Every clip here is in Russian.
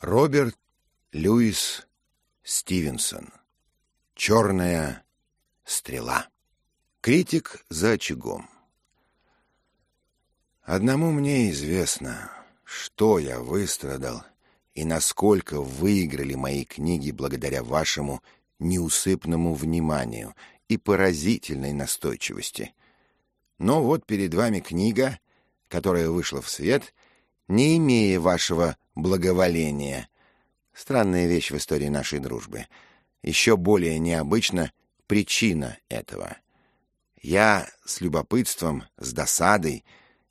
Роберт Льюис Стивенсон. Черная стрела. Критик за очагом. Одному мне известно, что я выстрадал и насколько выиграли мои книги благодаря вашему неусыпному вниманию и поразительной настойчивости. Но вот перед вами книга, которая вышла в свет, не имея вашего благоволения. Странная вещь в истории нашей дружбы. Еще более необычна причина этого. Я с любопытством, с досадой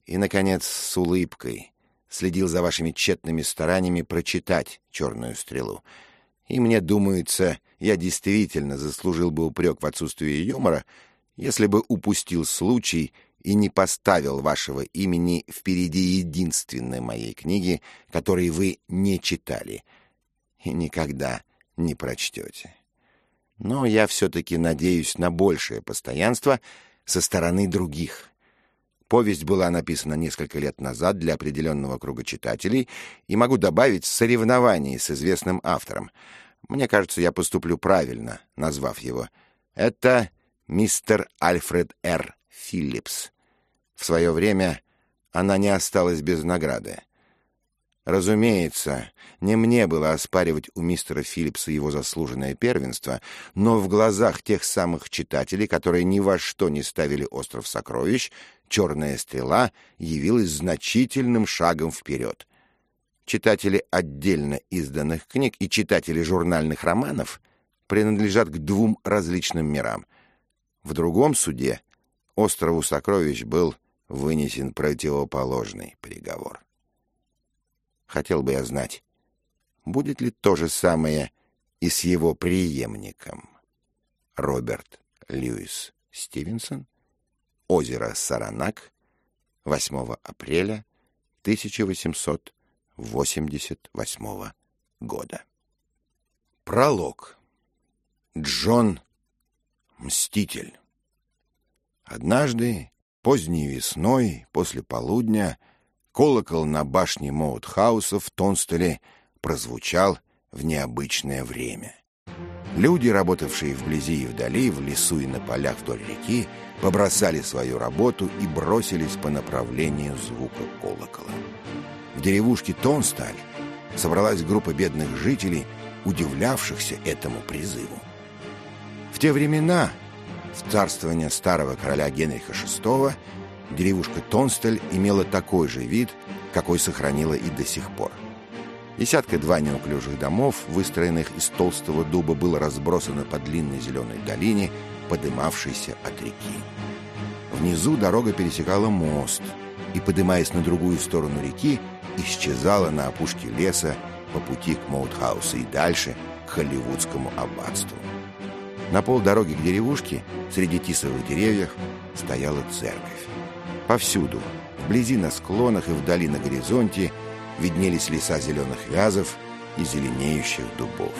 и, наконец, с улыбкой следил за вашими тщетными стараниями прочитать «Черную стрелу». И мне думается, я действительно заслужил бы упрек в отсутствии юмора, если бы упустил случай и не поставил вашего имени впереди единственной моей книги, которой вы не читали и никогда не прочтете. Но я все-таки надеюсь на большее постоянство со стороны других. Повесть была написана несколько лет назад для определенного круга читателей, и могу добавить соревнований с известным автором. Мне кажется, я поступлю правильно, назвав его. Это мистер Альфред Р. Филлипс. В свое время она не осталась без награды. Разумеется, не мне было оспаривать у мистера Филлипса его заслуженное первенство, но в глазах тех самых читателей, которые ни во что не ставили «Остров сокровищ», «Черная стрела» явилась значительным шагом вперед. Читатели отдельно изданных книг и читатели журнальных романов принадлежат к двум различным мирам. В другом суде «Острову сокровищ» был вынесен противоположный приговор. Хотел бы я знать, будет ли то же самое и с его преемником. Роберт Льюис Стивенсон. Озеро Саранак. 8 апреля 1888 года. Пролог. Джон Мститель. Однажды Поздней весной, после полудня, колокол на башне Моутхауса в Тонстеле прозвучал в необычное время. Люди, работавшие вблизи и вдали, в лесу и на полях вдоль реки, побросали свою работу и бросились по направлению звука колокола. В деревушке Тонсталь собралась группа бедных жителей, удивлявшихся этому призыву. В те времена в царствование старого короля Генриха VI деревушка Тонстель имела такой же вид, какой сохранила и до сих пор. Десятка-два неуклюжих домов, выстроенных из толстого дуба, было разбросано по длинной зеленой долине, подымавшейся от реки. Внизу дорога пересекала мост и, подымаясь на другую сторону реки, исчезала на опушке леса по пути к Моутхаусу и дальше к Холливудскому аббатству. На полдороги к деревушке, среди тисовых деревьев, стояла церковь. Повсюду, вблизи на склонах и вдали на горизонте, виднелись леса зеленых вязов и зеленеющих дубов.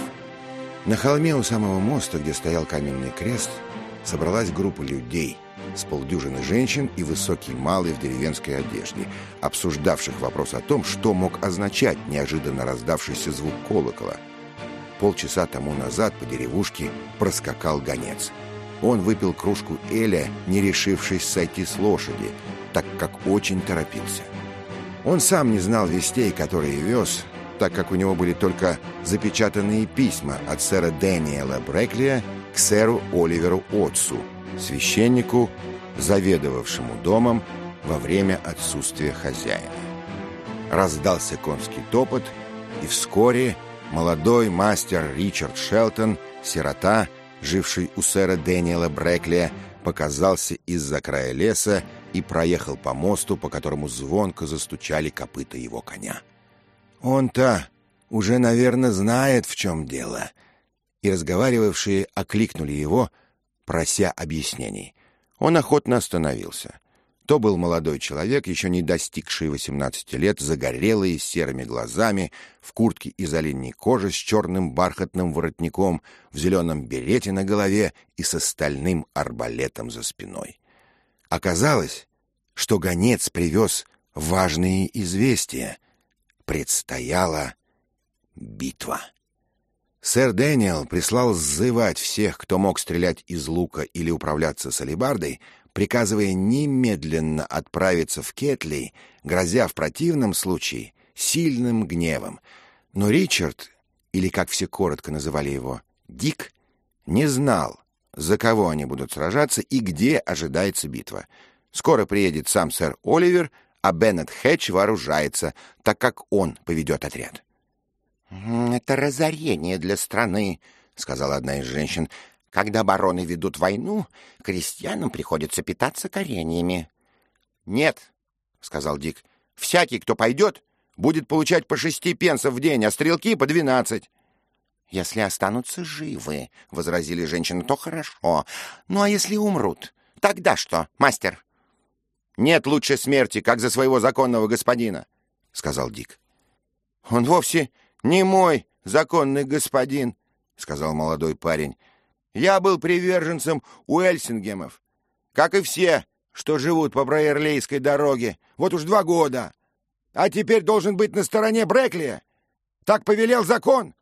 На холме у самого моста, где стоял каменный крест, собралась группа людей с полдюжины женщин и высокий малый в деревенской одежде, обсуждавших вопрос о том, что мог означать неожиданно раздавшийся звук колокола — Полчаса тому назад по деревушке проскакал гонец. Он выпил кружку Эля, не решившись сойти с лошади, так как очень торопился. Он сам не знал вестей, которые вез, так как у него были только запечатанные письма от сэра Дэниела Бреклия к сэру Оливеру Отцу, священнику, заведовавшему домом во время отсутствия хозяина. Раздался конский топот, и вскоре молодой мастер Ричард Шелтон, сирота, живший у сэра Дэниела Бреклия, показался из-за края леса и проехал по мосту, по которому звонко застучали копыта его коня. Он-то уже, наверное, знает, в чем дело. И разговаривавшие окликнули его, прося объяснений. Он охотно остановился. То был молодой человек, еще не достигший 18 лет, загорелый, с серыми глазами, в куртке из оленьей кожи с черным бархатным воротником, в зеленом берете на голове и с остальным арбалетом за спиной. Оказалось, что гонец привез важные известия. Предстояла битва. Сэр Дэниел прислал сзывать всех, кто мог стрелять из лука или управляться с алебардой, приказывая немедленно отправиться в Кетли, грозя в противном случае сильным гневом. Но Ричард, или как все коротко называли его, Дик, не знал, за кого они будут сражаться и где ожидается битва. Скоро приедет сам сэр Оливер, а Беннет Хэтч вооружается, так как он поведет отряд. «Это разорение для страны», — сказала одна из женщин. Когда бароны ведут войну, крестьянам приходится питаться кореньями. — Нет, — сказал Дик, — всякий, кто пойдет, будет получать по шести пенсов в день, а стрелки — по двенадцать. — Если останутся живы, — возразили женщины, — то хорошо. Ну а если умрут, тогда что, мастер? — Нет лучше смерти, как за своего законного господина, — сказал Дик. — Он вовсе не мой законный господин, — сказал молодой парень. Я был приверженцем Уэльсингемов, как и все, что живут по Брайерлейской дороге. Вот уж два года. А теперь должен быть на стороне Брэкли. Так повелел закон.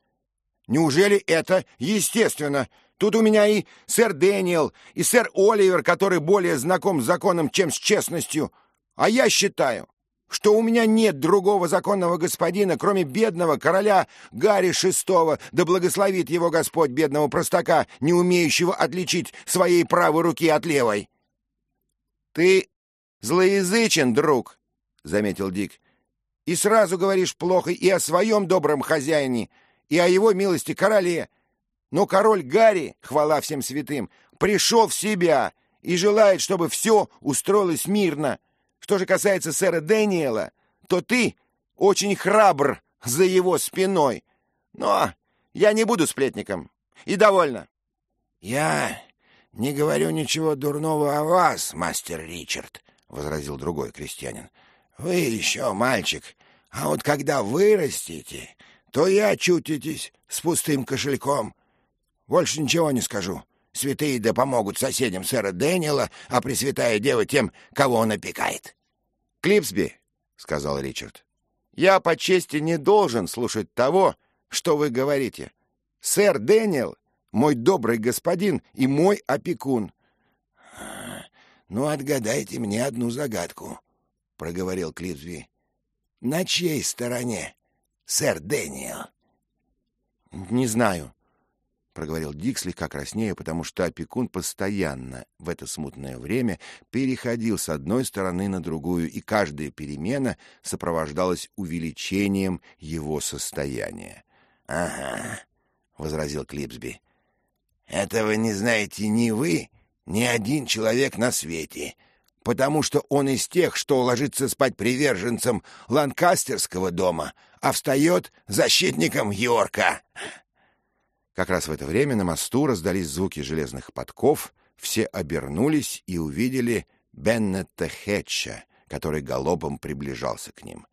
Неужели это естественно? Тут у меня и сэр Дэниел, и сэр Оливер, который более знаком с законом, чем с честностью. А я считаю, что у меня нет другого законного господина, кроме бедного короля Гарри VI, да благословит его Господь бедного простака, не умеющего отличить своей правой руки от левой. — Ты злоязычен, друг, — заметил Дик, — и сразу говоришь плохо и о своем добром хозяине, и о его милости короле. Но король Гарри, хвала всем святым, пришел в себя и желает, чтобы все устроилось мирно. Что же касается сэра Дэниела, то ты очень храбр за его спиной. Но я не буду сплетником. И довольно. — Я не говорю ничего дурного о вас, мастер Ричард, — возразил другой крестьянин. — Вы еще мальчик, а вот когда вырастете, то и очутитесь с пустым кошельком. Больше ничего не скажу. Святые да помогут соседям сэра Дэниела, а Пресвятая Дева тем, кого он опекает. — Клипсби, — сказал Ричард, — я по чести не должен слушать того, что вы говорите. Сэр Дэниел — мой добрый господин и мой опекун. — Ну, отгадайте мне одну загадку, — проговорил Клипсби. — На чьей стороне сэр Дэниел? — Не знаю, проговорил Дик слегка краснея, потому что опекун постоянно в это смутное время переходил с одной стороны на другую, и каждая перемена сопровождалась увеличением его состояния. — Ага, — возразил Клипсби. — Этого не знаете ни вы, ни один человек на свете, потому что он из тех, что ложится спать приверженцем Ланкастерского дома, а встает защитником Йорка. Как раз в это время на мосту раздались звуки железных подков, все обернулись и увидели Беннета Хетча, который галопом приближался к ним.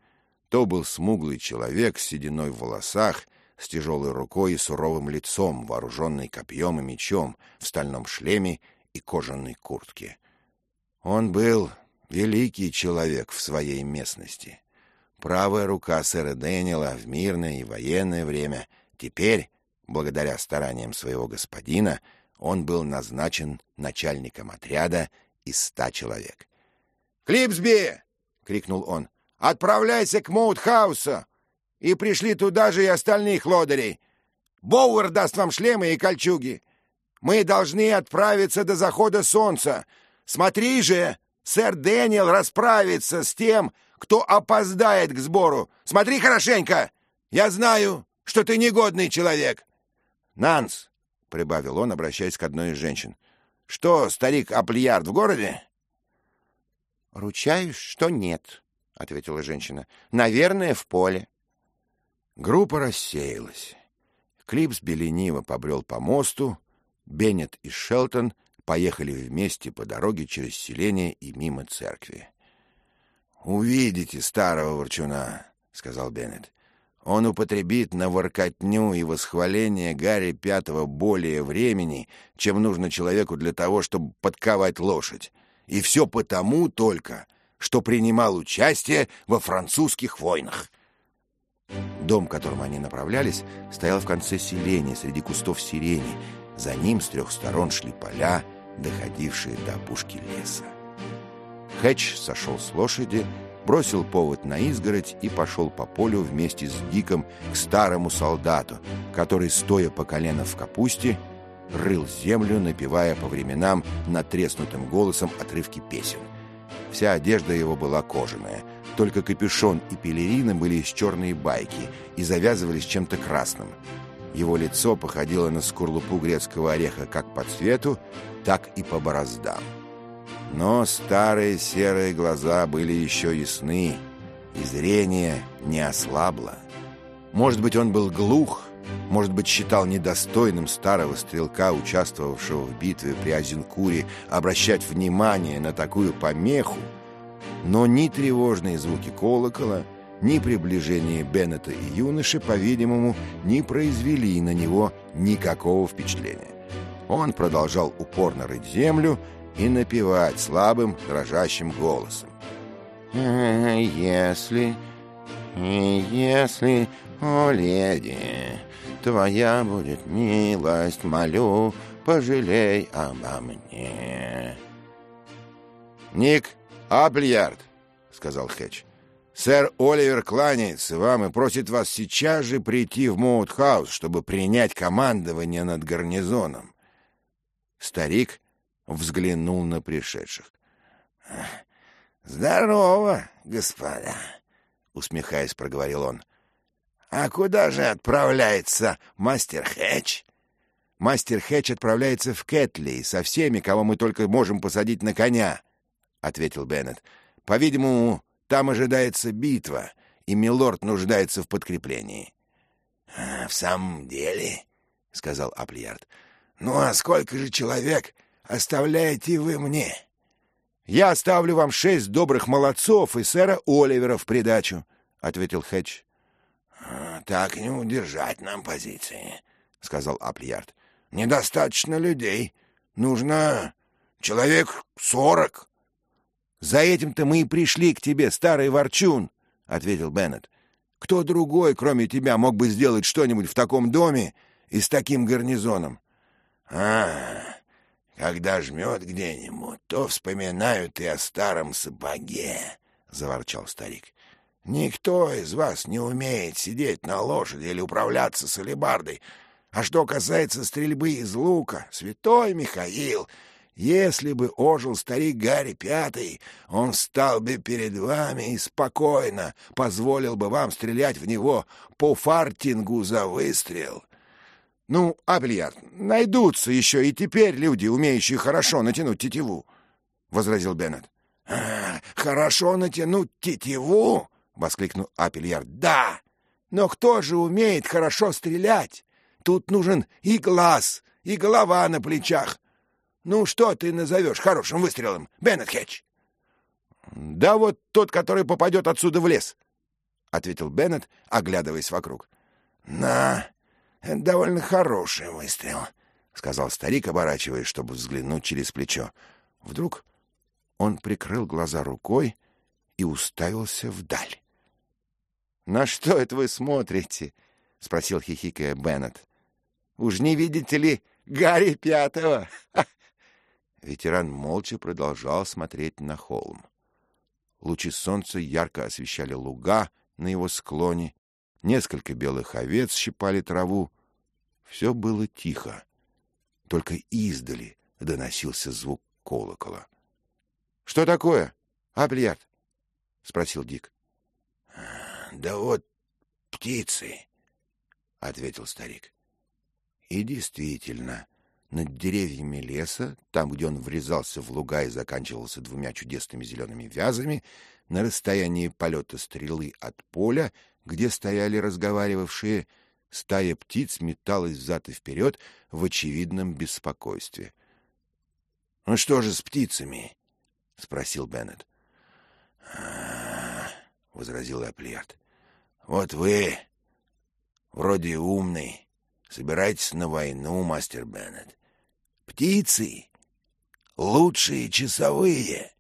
То был смуглый человек с сединой в волосах, с тяжелой рукой и суровым лицом, вооруженный копьем и мечом, в стальном шлеме и кожаной куртке. Он был великий человек в своей местности. Правая рука сэра Дэниела в мирное и военное время теперь Благодаря стараниям своего господина он был назначен начальником отряда из ста человек. «Клипсби!» — крикнул он. «Отправляйся к Моутхаусу! И пришли туда же и остальных лодырей! Боуэр даст вам шлемы и кольчуги! Мы должны отправиться до захода солнца! Смотри же, сэр Дэниел расправится с тем, кто опоздает к сбору! Смотри хорошенько! Я знаю, что ты негодный человек!» «Нанс!» — прибавил он, обращаясь к одной из женщин. «Что, старик Аплиярд в городе?» «Ручаюсь, что нет», — ответила женщина. «Наверное, в поле». Группа рассеялась. Клипс лениво побрел по мосту, Беннет и Шелтон поехали вместе по дороге через селение и мимо церкви. «Увидите старого ворчуна», — сказал Беннет. Он употребит на воркотню и восхваление Гарри Пятого более времени, чем нужно человеку для того, чтобы подковать лошадь. И все потому только, что принимал участие во французских войнах. Дом, к которому они направлялись, стоял в конце селения, среди кустов сирени. За ним с трех сторон шли поля, доходившие до опушки леса. Хэтч сошел с лошади, бросил повод на изгородь и пошел по полю вместе с Диком к старому солдату, который, стоя по колено в капусте, рыл землю, напевая по временам натреснутым голосом отрывки песен. Вся одежда его была кожаная, только капюшон и пелерина были из черной байки и завязывались чем-то красным. Его лицо походило на скорлупу грецкого ореха как по цвету, так и по бороздам. Но старые серые глаза были еще ясны, и зрение не ослабло. Может быть, он был глух, может быть, считал недостойным старого стрелка, участвовавшего в битве при Азенкуре, обращать внимание на такую помеху, но ни тревожные звуки колокола, ни приближение Беннета и юноши, по-видимому, не произвели на него никакого впечатления. Он продолжал упорно рыть землю и напевать слабым, дрожащим голосом. «Если, если, о леди, твоя будет милость, молю, пожалей обо мне». «Ник Апльярд», — сказал Хэтч, — «сэр Оливер кланяется вам и просит вас сейчас же прийти в Моутхаус, чтобы принять командование над гарнизоном». Старик взглянул на пришедших. «Здорово, господа!» — усмехаясь, проговорил он. «А куда же отправляется мастер Хэтч?» «Мастер Хэтч отправляется в Кэтли со всеми, кого мы только можем посадить на коня», — ответил Беннет. «По-видимому, там ожидается битва, и милорд нуждается в подкреплении». «А, «В самом деле?» — сказал Аплиард. «Ну а сколько же человек оставляете вы мне?» «Я оставлю вам шесть добрых молодцов и сэра Оливера в придачу», — ответил Хэтч. А, «Так не удержать нам позиции», — сказал Аплиард. «Недостаточно людей. Нужно человек сорок». «За этим-то мы и пришли к тебе, старый ворчун», — ответил Беннет. «Кто другой, кроме тебя, мог бы сделать что-нибудь в таком доме и с таким гарнизоном?» «А, когда жмет где-нибудь, то вспоминают и о старом сапоге», — заворчал старик. «Никто из вас не умеет сидеть на лошади или управляться с алебардой. А что касается стрельбы из лука, святой Михаил, если бы ожил старик Гарри Пятый, он встал бы перед вами и спокойно позволил бы вам стрелять в него по фартингу за выстрел». Ну, Абльярд, найдутся еще и теперь люди, умеющие хорошо натянуть тетиву, — возразил Беннет. А, — Хорошо натянуть тетиву? — воскликнул Апельярд. — Да! Но кто же умеет хорошо стрелять? Тут нужен и глаз, и голова на плечах. Ну, что ты назовешь хорошим выстрелом, Беннет Хэтч? — Да вот тот, который попадет отсюда в лес, — ответил Беннет, оглядываясь вокруг. — На, довольно хороший выстрел, — сказал старик, оборачиваясь, чтобы взглянуть через плечо. Вдруг он прикрыл глаза рукой и уставился вдаль. — На что это вы смотрите? — спросил хихикая Беннет. — Уж не видите ли Гарри Пятого? Ветеран молча продолжал смотреть на холм. Лучи солнца ярко освещали луга на его склоне, Несколько белых овец щипали траву. Все было тихо. Только издали доносился звук колокола. — Что такое, Абльярд? — спросил Дик. — Да вот птицы, — ответил старик. И действительно, над деревьями леса, там, где он врезался в луга и заканчивался двумя чудесными зелеными вязами, на расстоянии полета стрелы от поля где стояли разговаривавшие, стая птиц металась взад и вперед в очевидном беспокойстве. — Ну что же с птицами? — спросил Беннет. — возразил Эплиард. — Вот вы, вроде умный, собираетесь на войну, мастер Беннет. Птицы — лучшие часовые.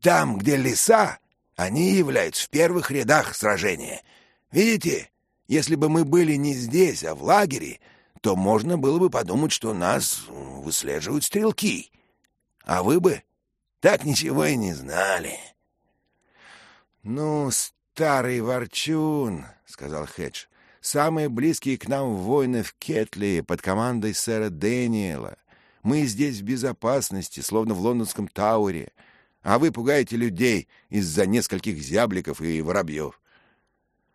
Там, где леса, они являются в первых рядах сражения — Видите, если бы мы были не здесь, а в лагере, то можно было бы подумать, что нас выслеживают стрелки. А вы бы так ничего и не знали. — Ну, старый ворчун, — сказал Хедж, — самые близкие к нам воины в Кетли под командой сэра Дэниела. Мы здесь в безопасности, словно в лондонском Тауэре, а вы пугаете людей из-за нескольких зябликов и воробьев. —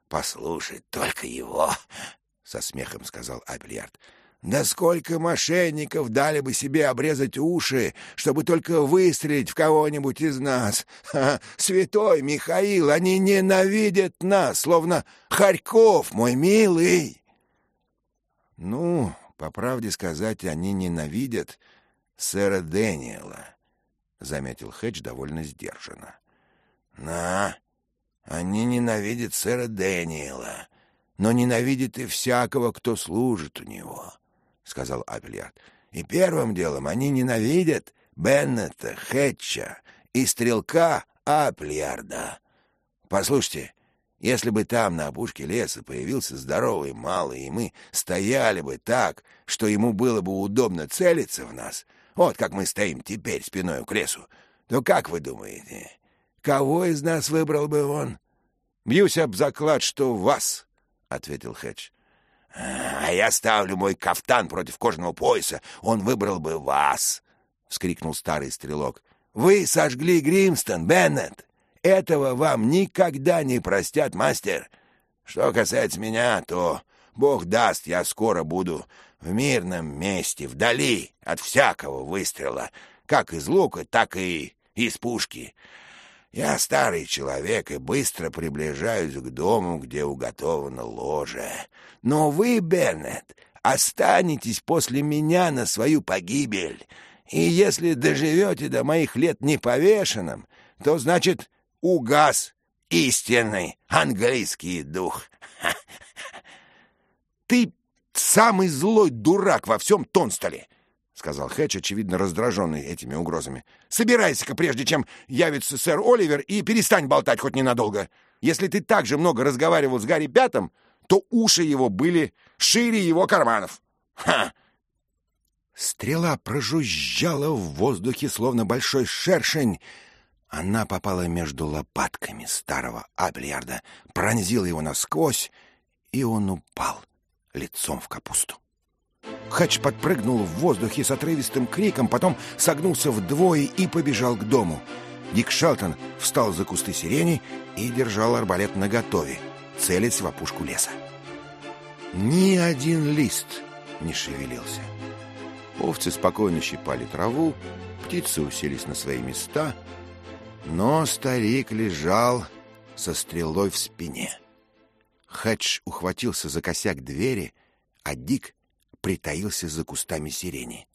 Послушать только его, — со смехом сказал Абельярд. Да сколько мошенников дали бы себе обрезать уши, чтобы только выстрелить в кого-нибудь из нас. Ха, святой Михаил, они ненавидят нас, словно Харьков, мой милый. Ну, по правде сказать, они ненавидят сэра Дэниела, — заметил Хэтч довольно сдержанно. — На, они ненавидят сэра Дэниела, но ненавидят и всякого, кто служит у него. —— сказал Апельярд. «И первым делом они ненавидят Беннета, Хэтча и стрелка Апельярда. Послушайте, если бы там на опушке леса появился здоровый малый, и мы стояли бы так, что ему было бы удобно целиться в нас, вот как мы стоим теперь спиной к лесу, то как вы думаете, кого из нас выбрал бы он?» «Бьюсь об заклад, что вас», — ответил Хэтч. «А я ставлю мой кафтан против кожаного пояса. Он выбрал бы вас!» — вскрикнул старый стрелок. «Вы сожгли Гримстон, Беннет! Этого вам никогда не простят, мастер! Что касается меня, то, бог даст, я скоро буду в мирном месте, вдали от всякого выстрела, как из лука, так и из пушки. Я старый человек и быстро приближаюсь к дому, где уготовано ложе. Но вы, Беннет, останетесь после меня на свою погибель. И если доживете до моих лет неповешенным, то, значит, угас истинный английский дух. Ты самый злой дурак во всем Тонстоле! — сказал Хэтч, очевидно раздраженный этими угрозами. «Собирайся-ка, прежде чем явится сэр Оливер, и перестань болтать хоть ненадолго. Если ты так же много разговаривал с Гарри Пятом, то уши его были шире его карманов. Ха!» Стрела прожужжала в воздухе, словно большой шершень. Она попала между лопатками старого Аблиарда, пронзила его насквозь, и он упал лицом в капусту. Хач подпрыгнул в воздухе с отрывистым криком, потом согнулся вдвое и побежал к дому. Дик Шелтон встал за кусты сирени и держал арбалет наготове, целясь в опушку леса. Ни один лист не шевелился. Овцы спокойно щипали траву, птицы уселись на свои места, но старик лежал со стрелой в спине. Хэтч ухватился за косяк двери, а Дик притаился за кустами сирени.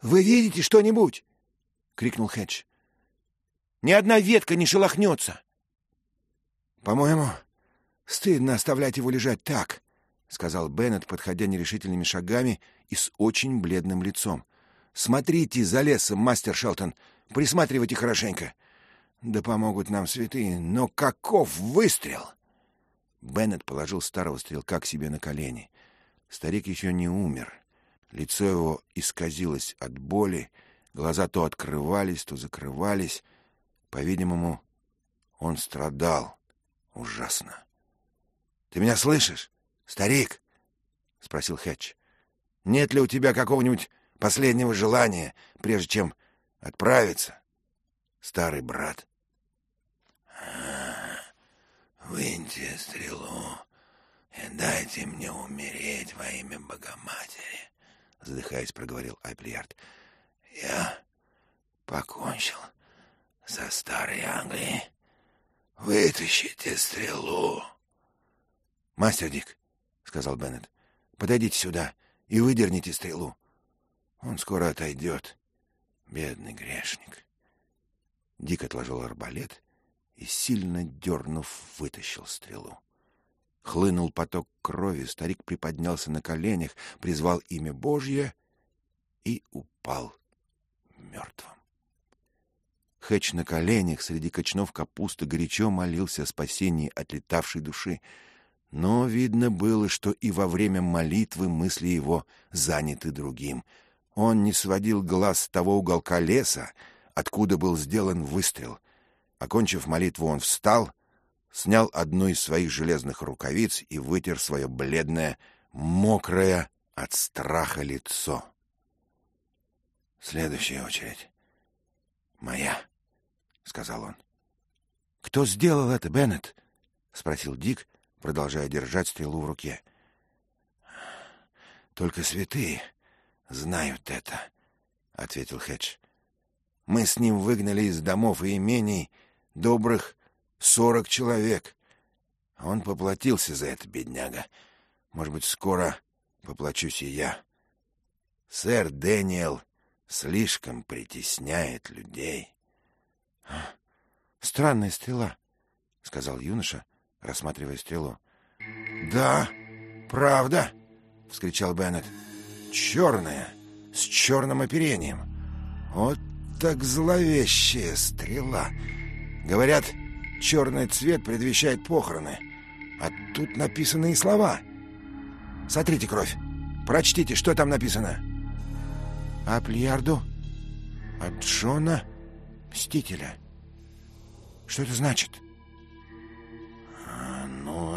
«Вы видите что-нибудь?» — крикнул Хедж. «Ни одна ветка не шелохнется!» «По-моему, стыдно оставлять его лежать так», — сказал Беннет, подходя нерешительными шагами и с очень бледным лицом. «Смотрите за лесом, мастер Шелтон, присматривайте хорошенько. Да помогут нам святые, но каков выстрел!» Беннет положил старого стрелка к себе на колени. Старик еще не умер. Лицо его исказилось от боли, глаза то открывались, то закрывались. По-видимому, он страдал ужасно. — Ты меня слышишь, старик? — спросил Хэтч. — Нет ли у тебя какого-нибудь последнего желания, прежде чем отправиться, старый брат? — Выньте стрелу, дайте мне умереть во имя Богоматери, — задыхаясь, проговорил Айплиард. — Я покончил со старой Англией. Вытащите стрелу. — Мастер Дик, — сказал Беннет, — подойдите сюда и выдерните стрелу. Он скоро отойдет, бедный грешник. Дик отложил арбалет и, сильно дернув, вытащил стрелу. Хлынул поток крови, старик приподнялся на коленях, призвал имя Божье и упал мертвым. Хэтч на коленях среди кочнов капусты горячо молился о спасении отлетавшей души. Но видно было, что и во время молитвы мысли его заняты другим. Он не сводил глаз с того уголка леса, откуда был сделан выстрел. Окончив молитву, он встал, снял одну из своих железных рукавиц и вытер свое бледное, мокрое от страха лицо. «Следующая очередь. Моя», — сказал он. «Кто сделал это, Беннет?» — спросил Дик, продолжая держать стрелу в руке. «Только святые знают это», — ответил Хедж. «Мы с ним выгнали из домов и имений добрых сорок человек. Он поплатился за это, бедняга. Может быть, скоро поплачусь и я. Сэр Дэниел слишком притесняет людей». «Странная стрела», — сказал юноша, рассматривая стрелу. «Да, правда!» — вскричал Беннет. «Черная, с черным оперением. Вот так зловещая стрела. Говорят, черный цвет предвещает похороны. А тут написаны и слова. Сотрите кровь. Прочтите, что там написано». «А Плиарду? От Джона Мстителя. Что это значит?»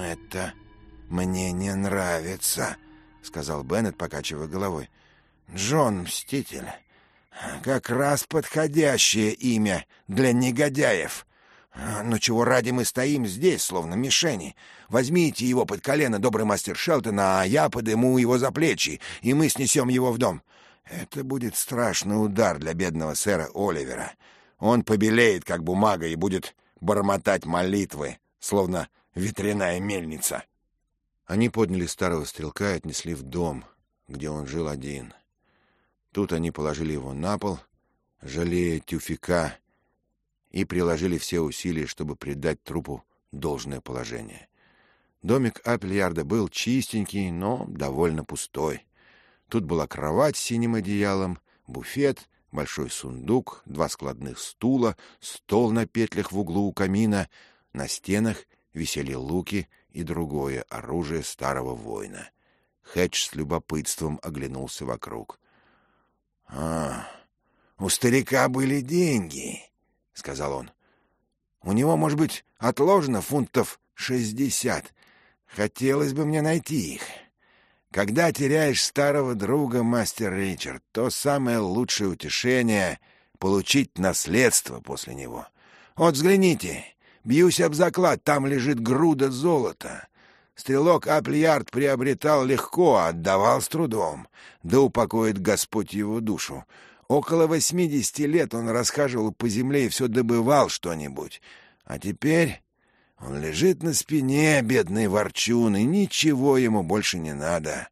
это мне не нравится», — сказал Беннет, покачивая головой. «Джон Мститель. Как раз подходящее имя для негодяев. Но чего ради мы стоим здесь, словно мишени? Возьмите его под колено, добрый мастер Шелтон, а я подыму его за плечи, и мы снесем его в дом. Это будет страшный удар для бедного сэра Оливера. Он побелеет, как бумага, и будет бормотать молитвы, словно ветряная мельница. Они подняли старого стрелка и отнесли в дом, где он жил один. Тут они положили его на пол, жалея тюфика, и приложили все усилия, чтобы придать трупу должное положение. Домик Апельярда был чистенький, но довольно пустой. Тут была кровать с синим одеялом, буфет, большой сундук, два складных стула, стол на петлях в углу у камина, на стенах висели луки и другое оружие старого воина. Хедж с любопытством оглянулся вокруг. — А, у старика были деньги, — сказал он. — У него, может быть, отложено фунтов шестьдесят. Хотелось бы мне найти их. Когда теряешь старого друга, мастер Ричард, то самое лучшее утешение — получить наследство после него. Вот взгляните, Бьюсь об заклад, там лежит груда золота. Стрелок Аплиард приобретал легко, отдавал с трудом. Да упокоит Господь его душу. Около восьмидесяти лет он расхаживал по земле и все добывал что-нибудь. А теперь он лежит на спине, бедный ворчун, и ничего ему больше не надо.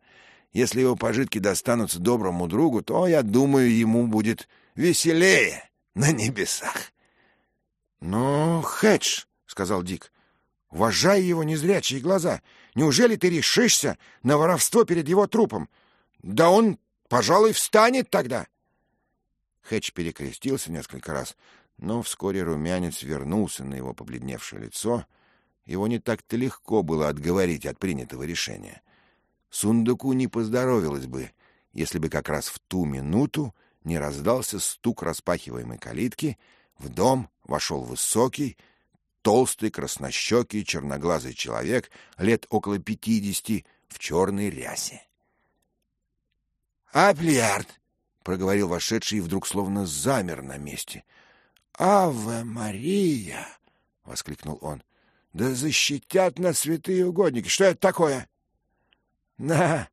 Если его пожитки достанутся доброму другу, то, я думаю, ему будет веселее на небесах. «Ну, Хедж», — сказал Дик, — «уважай его незрячие глаза. Неужели ты решишься на воровство перед его трупом? Да он, пожалуй, встанет тогда». Хедж перекрестился несколько раз, но вскоре румянец вернулся на его побледневшее лицо. Его не так-то легко было отговорить от принятого решения. Сундуку не поздоровилось бы, если бы как раз в ту минуту не раздался стук распахиваемой калитки — в дом вошел высокий, толстый, краснощекий, черноглазый человек лет около пятидесяти в черной рясе. «Аплиард!» — проговорил вошедший и вдруг словно замер на месте. «Аве Мария!» — воскликнул он. «Да защитят нас святые угодники! Что это такое?» «На,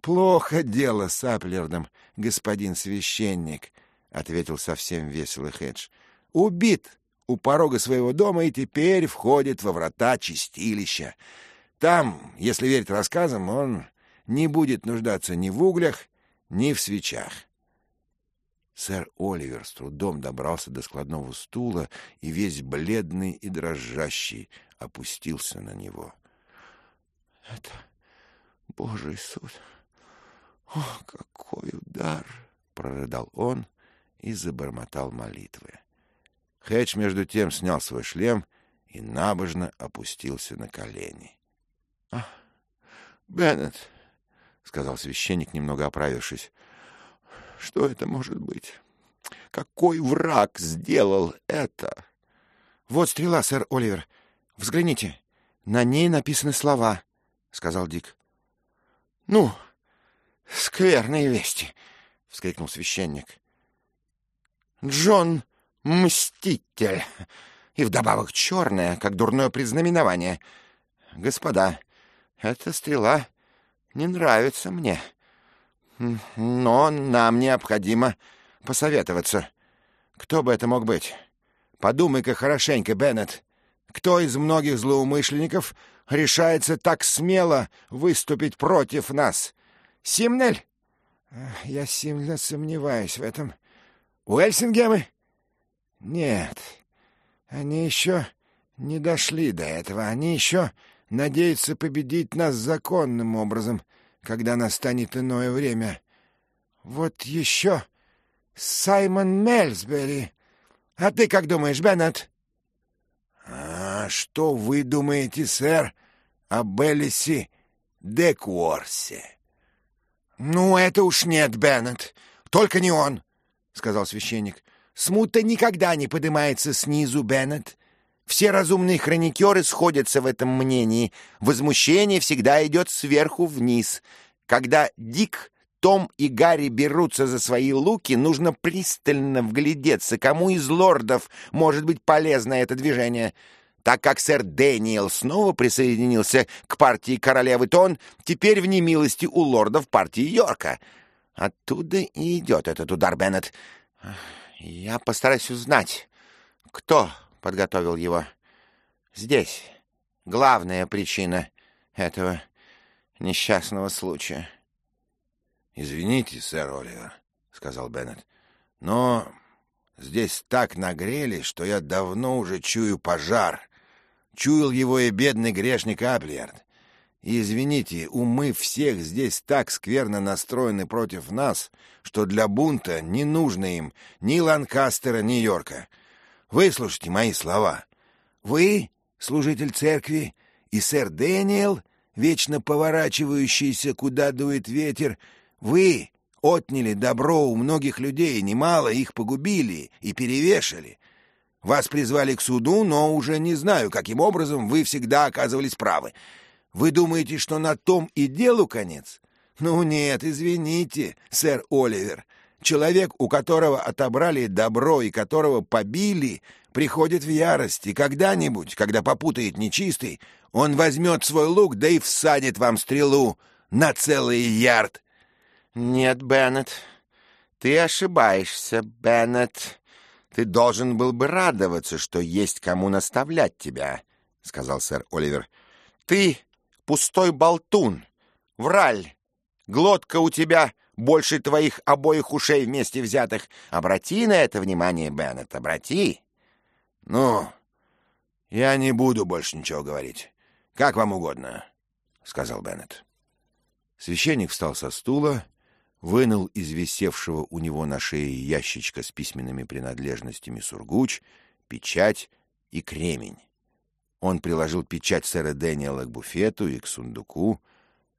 плохо дело с Аплердом, господин священник», — ответил совсем весело Хедж убит у порога своего дома и теперь входит во врата чистилища. Там, если верить рассказам, он не будет нуждаться ни в углях, ни в свечах. Сэр Оливер с трудом добрался до складного стула и весь бледный и дрожащий опустился на него. — Это Божий суд! О, какой удар! — прорыдал он и забормотал молитвы. Хэтч, между тем, снял свой шлем и набожно опустился на колени. «А, — Беннет, — сказал священник, немного оправившись, — что это может быть? Какой враг сделал это? — Вот стрела, сэр Оливер. Взгляните. На ней написаны слова, — сказал Дик. — Ну, скверные вести, — вскрикнул священник. — Джон Мститель. И вдобавок черная, как дурное предзнаменование. Господа, эта стрела не нравится мне. Но нам необходимо посоветоваться. Кто бы это мог быть? Подумай-ка хорошенько, Беннет. Кто из многих злоумышленников решается так смело выступить против нас? Симнель? Я сильно сомневаюсь в этом. Уэльсингемы? Нет, они еще не дошли до этого. Они еще надеются победить нас законным образом, когда настанет иное время. Вот еще Саймон Мельсбери. А ты как думаешь, Беннет? — А что вы думаете, сэр, о Беллисе Декуорсе? — Ну, это уж нет, Беннет. Только не он, — сказал священник. Смута никогда не поднимается снизу, Беннет. Все разумные хроникеры сходятся в этом мнении. Возмущение всегда идет сверху вниз. Когда Дик, Том и Гарри берутся за свои луки, нужно пристально вглядеться, кому из лордов может быть полезно это движение. Так как сэр Дэниел снова присоединился к партии королевы Тон, теперь в немилости у лордов партии Йорка. Оттуда и идет этот удар, Беннет. Я постараюсь узнать, кто подготовил его. Здесь главная причина этого несчастного случая. — Извините, сэр Оливер, — сказал Беннет, — но здесь так нагрелись, что я давно уже чую пожар. Чуял его и бедный грешник Аплиард. И, извините, умы всех здесь так скверно настроены против нас, что для бунта не нужно им ни Ланкастера, ни Йорка. Выслушайте мои слова. Вы, служитель церкви, и сэр Дэниел, вечно поворачивающийся, куда дует ветер, вы отняли добро у многих людей, немало их погубили и перевешали. Вас призвали к суду, но уже не знаю, каким образом вы всегда оказывались правы. Вы думаете, что на том и делу конец? Ну нет, извините, сэр Оливер. Человек, у которого отобрали добро и которого побили, приходит в ярость, и когда-нибудь, когда попутает нечистый, он возьмет свой лук, да и всадит вам стрелу на целый ярд. Нет, Беннет, ты ошибаешься, Беннет. Ты должен был бы радоваться, что есть кому наставлять тебя, — сказал сэр Оливер. Ты пустой болтун, враль. Глотка у тебя больше твоих обоих ушей вместе взятых. Обрати на это внимание, Беннет, обрати. — Ну, я не буду больше ничего говорить. Как вам угодно, — сказал Беннет. Священник встал со стула, вынул из висевшего у него на шее ящичка с письменными принадлежностями сургуч, печать и кремень. Он приложил печать сэра Дэниела к буфету и к сундуку,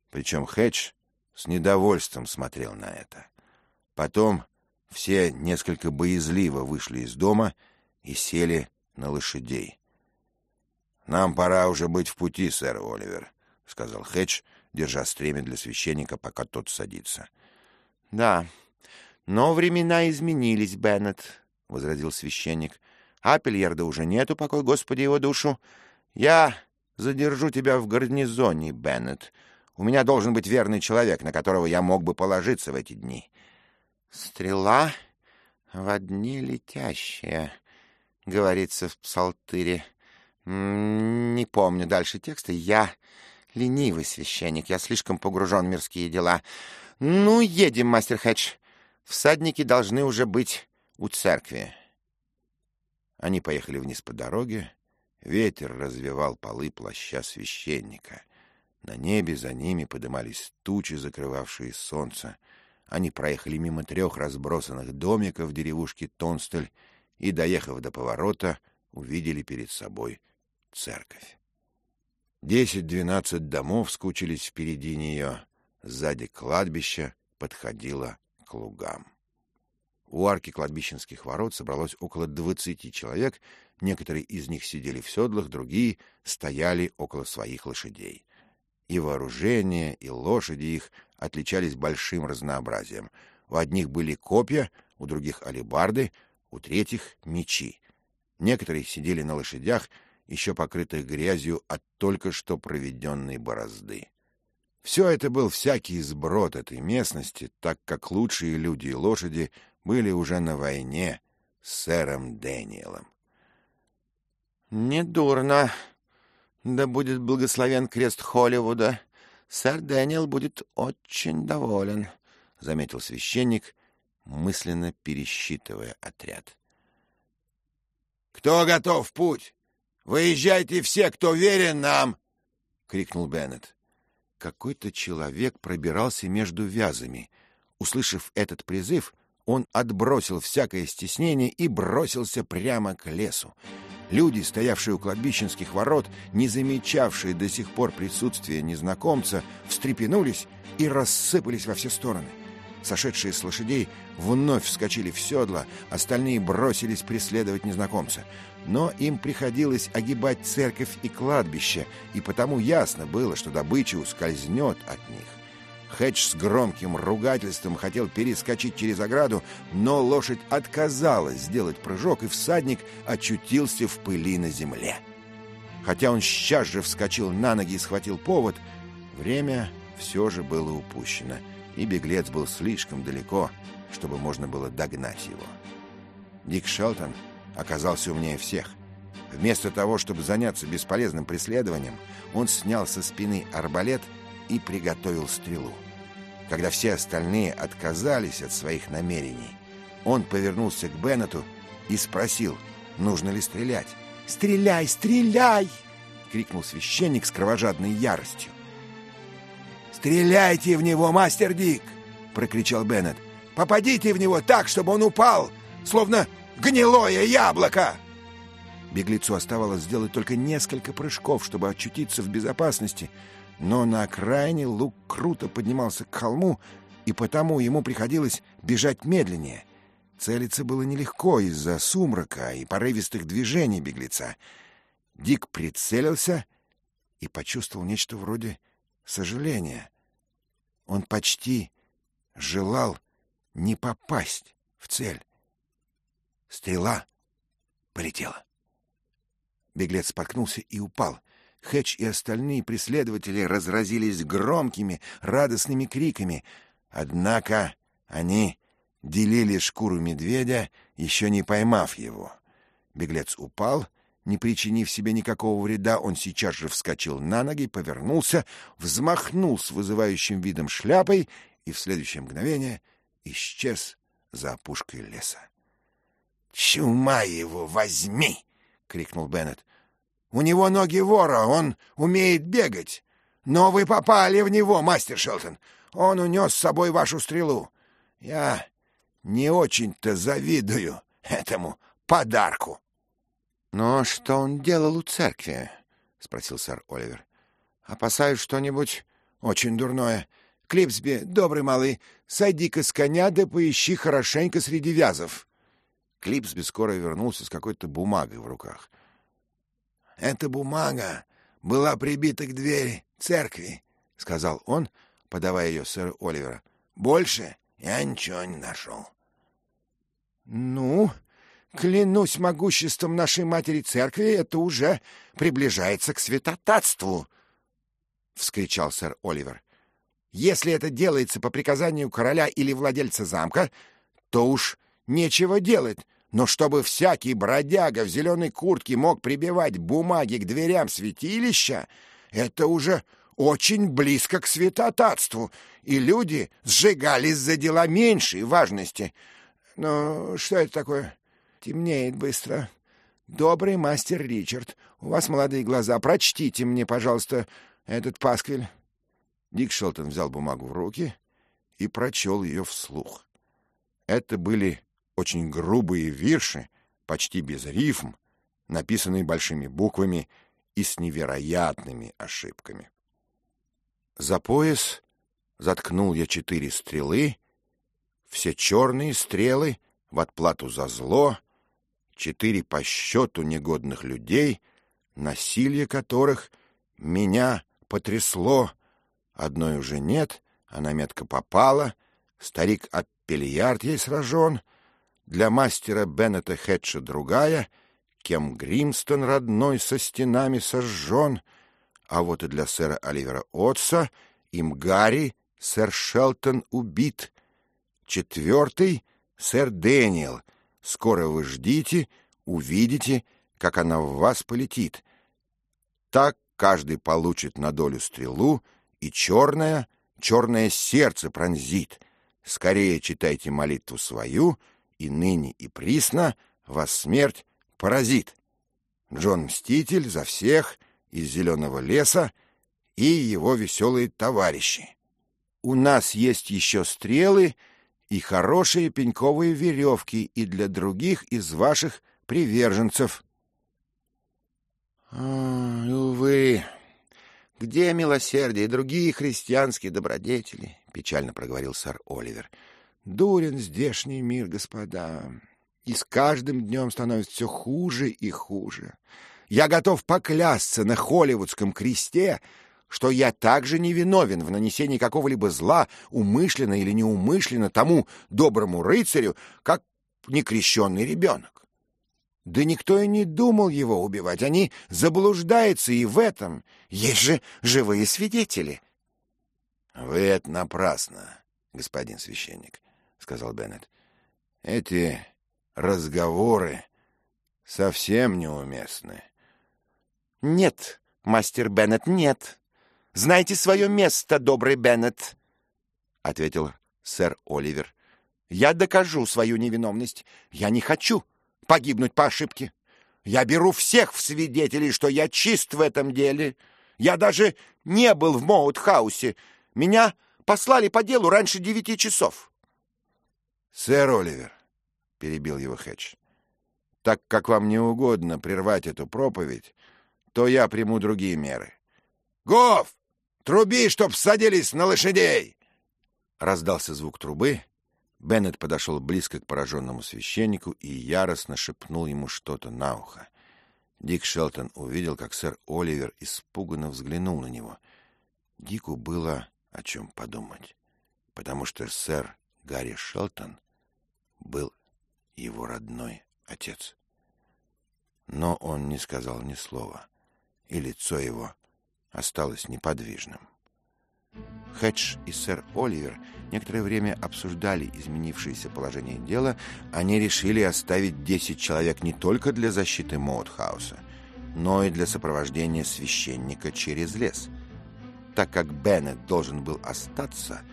причем Хедж с недовольством смотрел на это. Потом все несколько боязливо вышли из дома и сели на лошадей. — Нам пора уже быть в пути, сэр Оливер, — сказал Хедж, держа стремя для священника, пока тот садится. — Да, но времена изменились, Беннет, — возразил священник. — Апельярда уже нету, покой Господи его душу. Я задержу тебя в гарнизоне, Беннет. У меня должен быть верный человек, на которого я мог бы положиться в эти дни. Стрела в одни летящая, говорится в псалтыре. Не помню дальше текста. Я ленивый священник, я слишком погружен в мирские дела. Ну, едем, мастер Хедж. Всадники должны уже быть у церкви. Они поехали вниз по дороге, Ветер развивал полы плаща священника. На небе за ними подымались тучи, закрывавшие солнце. Они проехали мимо трех разбросанных домиков деревушки Тонстель и, доехав до поворота, увидели перед собой церковь. Десять-двенадцать домов скучились впереди нее, сзади кладбища подходило к лугам. У арки кладбищенских ворот собралось около двадцати человек, некоторые из них сидели в седлах, другие стояли около своих лошадей. И вооружение, и лошади их отличались большим разнообразием. У одних были копья, у других — алебарды, у третьих — мечи. Некоторые сидели на лошадях, еще покрытых грязью от только что проведенной борозды. Все это был всякий сброд этой местности, так как лучшие люди и лошади были уже на войне с сэром Дэниелом. «Недурно. Да будет благословен крест Холливуда. Сэр Дэниел будет очень доволен», — заметил священник, мысленно пересчитывая отряд. «Кто готов в путь? Выезжайте все, кто верен нам!» — крикнул Беннет. Какой-то человек пробирался между вязами. Услышав этот призыв, он отбросил всякое стеснение и бросился прямо к лесу. Люди, стоявшие у кладбищенских ворот, не замечавшие до сих пор присутствия незнакомца, встрепенулись и рассыпались во все стороны. Сошедшие с лошадей вновь вскочили в седла, остальные бросились преследовать незнакомца. Но им приходилось огибать церковь и кладбище, и потому ясно было, что добыча ускользнет от них. Хэтч с громким ругательством хотел перескочить через ограду, но лошадь отказалась сделать прыжок, и всадник очутился в пыли на земле. Хотя он сейчас же вскочил на ноги и схватил повод, время все же было упущено, и беглец был слишком далеко, чтобы можно было догнать его. Дик Шелтон оказался умнее всех. Вместо того, чтобы заняться бесполезным преследованием, он снял со спины арбалет и приготовил стрелу. Когда все остальные отказались от своих намерений, он повернулся к Беннету и спросил, нужно ли стрелять. «Стреляй, стреляй!» — крикнул священник с кровожадной яростью. «Стреляйте в него, мастер Дик!» — прокричал Беннет. «Попадите в него так, чтобы он упал, словно гнилое яблоко!» Беглецу оставалось сделать только несколько прыжков, чтобы очутиться в безопасности — но на окраине лук круто поднимался к холму, и потому ему приходилось бежать медленнее. Целиться было нелегко из-за сумрака и порывистых движений беглеца. Дик прицелился и почувствовал нечто вроде сожаления. Он почти желал не попасть в цель. Стрела полетела. Беглец споткнулся и упал — Хэтч и остальные преследователи разразились громкими, радостными криками. Однако они делили шкуру медведя, еще не поймав его. Беглец упал, не причинив себе никакого вреда, он сейчас же вскочил на ноги, повернулся, взмахнул с вызывающим видом шляпой и в следующее мгновение исчез за опушкой леса. «Чума его возьми!» — крикнул Беннет. У него ноги вора, он умеет бегать. Но вы попали в него, мастер Шелтон. Он унес с собой вашу стрелу. Я не очень-то завидую этому подарку. — Но что он делал у церкви? — спросил сэр Оливер. — Опасаюсь что-нибудь очень дурное. Клипсби, добрый малый, сойди-ка с коня да поищи хорошенько среди вязов. Клипсби скоро вернулся с какой-то бумагой в руках — эта бумага была прибита к двери церкви, — сказал он, подавая ее сэру Оливера. — Больше я ничего не нашел. — Ну, клянусь могуществом нашей матери церкви, это уже приближается к святотатству, — вскричал сэр Оливер. — Если это делается по приказанию короля или владельца замка, то уж нечего делать, но чтобы всякий бродяга в зеленой куртке мог прибивать бумаги к дверям святилища, это уже очень близко к святотатству, и люди сжигались за дела меньшей важности. Но что это такое? Темнеет быстро. Добрый мастер Ричард, у вас молодые глаза, прочтите мне, пожалуйста, этот пасквиль. Дик Шелтон взял бумагу в руки и прочел ее вслух. Это были очень грубые вирши, почти без рифм, написанный большими буквами и с невероятными ошибками. За пояс заткнул я четыре стрелы, все черные стрелы в отплату за зло, четыре по счету негодных людей, насилие которых меня потрясло. Одной уже нет, она метко попала, старик Аппельярд ей сражен, для мастера Беннета Хэтча другая, кем Гримстон родной со стенами сожжен, а вот и для сэра Оливера Отса им Гарри, сэр Шелтон убит. Четвертый — сэр Дэниел. Скоро вы ждите, увидите, как она в вас полетит. Так каждый получит на долю стрелу, и черное, черное сердце пронзит. Скорее читайте молитву свою, и ныне и присно вас смерть поразит. Джон Мститель за всех из зеленого леса и его веселые товарищи. У нас есть еще стрелы и хорошие пеньковые веревки и для других из ваших приверженцев. А, увы, где милосердие и другие христианские добродетели? Печально проговорил сэр Оливер. Дурен здешний мир, господа, и с каждым днем становится все хуже и хуже. Я готов поклясться на холливудском кресте, что я также не виновен в нанесении какого-либо зла, умышленно или неумышленно, тому доброму рыцарю, как некрещенный ребенок. Да никто и не думал его убивать, они заблуждаются и в этом. Есть же живые свидетели. — Вы это напрасно, господин священник, — сказал Беннет. — Эти разговоры совсем неуместны. — Нет, мастер Беннет, нет, Знайте свое место, добрый Беннет, — ответил сэр Оливер. — Я докажу свою невиновность. Я не хочу погибнуть по ошибке. Я беру всех в свидетелей, что я чист в этом деле. Я даже не был в Моутхаусе. Меня послали по делу раньше девяти часов. — Сэр Оливер, — перебил его Хэтч, — так как вам не угодно прервать эту проповедь, то я приму другие меры. — Гов! Труби, чтоб садились на лошадей!» Раздался звук трубы. Беннет подошел близко к пораженному священнику и яростно шепнул ему что-то на ухо. Дик Шелтон увидел, как сэр Оливер испуганно взглянул на него. Дику было о чем подумать, потому что сэр Гарри Шелтон был его родной отец. Но он не сказал ни слова, и лицо его осталось неподвижным. Хедж и сэр Оливер некоторое время обсуждали изменившееся положение дела. Они решили оставить 10 человек не только для защиты Моутхауса, но и для сопровождения священника через лес. Так как Беннет должен был остаться,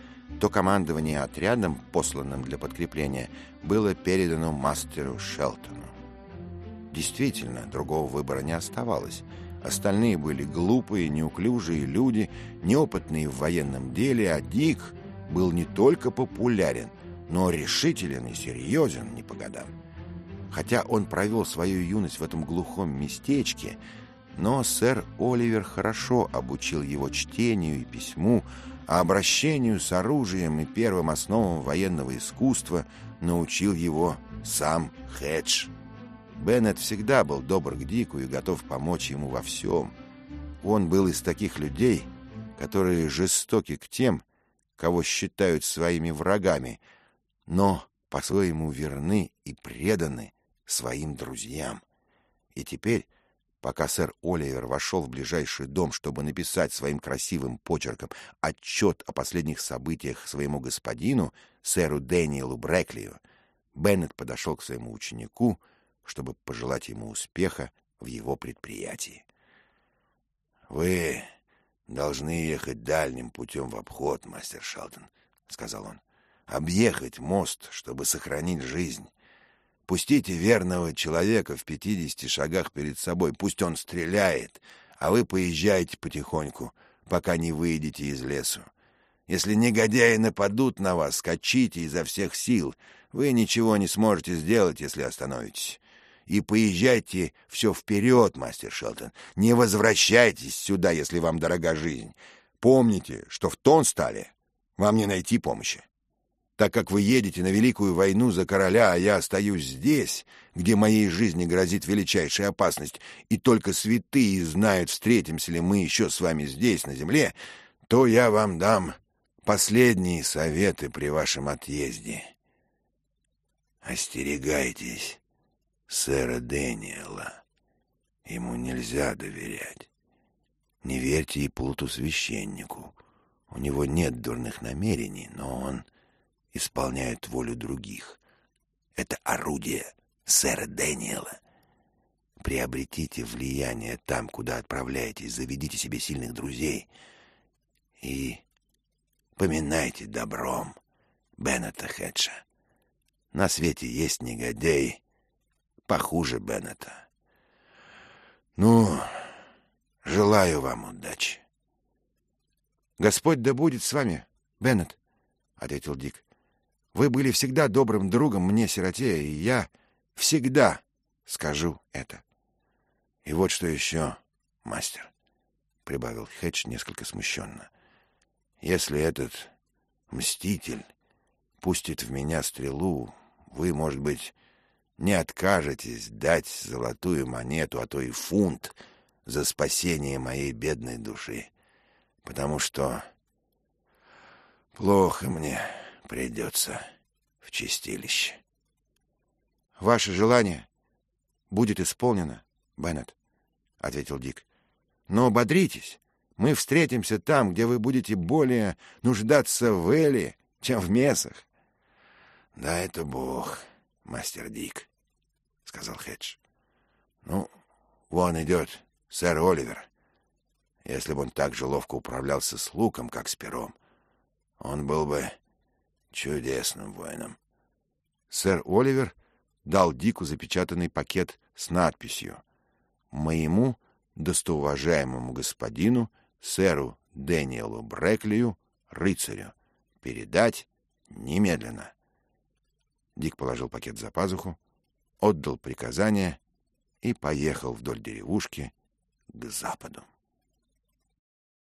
то командование отрядом, посланным для подкрепления, было передано мастеру Шелтону. Действительно, другого выбора не оставалось — Остальные были глупые, неуклюжие люди, неопытные в военном деле, а Дик был не только популярен, но решителен и серьезен не по годам. Хотя он провел свою юность в этом глухом местечке, но сэр Оливер хорошо обучил его чтению и письму, а обращению с оружием и первым основам военного искусства научил его сам Хедж. Беннет всегда был добр к Дику и готов помочь ему во всем. Он был из таких людей, которые жестоки к тем, кого считают своими врагами, но по-своему верны и преданы своим друзьям. И теперь, пока сэр Оливер вошел в ближайший дом, чтобы написать своим красивым почерком отчет о последних событиях своему господину, сэру Дэниелу Брэклию, Беннет подошел к своему ученику — чтобы пожелать ему успеха в его предприятии. «Вы должны ехать дальним путем в обход, мастер Шелтон», — сказал он. «Объехать мост, чтобы сохранить жизнь. Пустите верного человека в пятидесяти шагах перед собой, пусть он стреляет, а вы поезжайте потихоньку, пока не выйдете из лесу. Если негодяи нападут на вас, скачите изо всех сил. Вы ничего не сможете сделать, если остановитесь и поезжайте все вперед, мастер Шелтон. Не возвращайтесь сюда, если вам дорога жизнь. Помните, что в Тонстале вам не найти помощи. Так как вы едете на Великую войну за короля, а я остаюсь здесь, где моей жизни грозит величайшая опасность, и только святые знают, встретимся ли мы еще с вами здесь, на земле, то я вам дам последние советы при вашем отъезде. Остерегайтесь сэра Дэниела. Ему нельзя доверять. Не верьте и плуту священнику. У него нет дурных намерений, но он исполняют волю других. Это орудие сэра Дэниела. Приобретите влияние там, куда отправляетесь, заведите себе сильных друзей и поминайте добром Беннета Хедша. На свете есть негодяй похуже Беннета. Ну, желаю вам удачи. Господь да будет с вами, Беннет, — ответил Дик. Вы были всегда добрым другом мне, сироте, и я всегда скажу это. — И вот что еще, мастер, — прибавил Хедж несколько смущенно. — Если этот мститель пустит в меня стрелу, вы, может быть, не откажетесь дать золотую монету, а то и фунт за спасение моей бедной души, потому что плохо мне придется в чистилище. — Ваше желание будет исполнено, Беннет, — ответил Дик. — Но бодритесь, мы встретимся там, где вы будете более нуждаться в Эле, чем в месах. — Да это бог, мастер Дик, — сказал Хедж. — Ну, вон идет сэр Оливер. Если бы он так же ловко управлялся с луком, как с пером, он был бы чудесным воином. Сэр Оливер дал Дику запечатанный пакет с надписью «Моему достоуважаемому господину, сэру Дэниелу Бреклию, рыцарю, передать немедленно». Дик положил пакет за пазуху, отдал приказание и поехал вдоль деревушки к западу.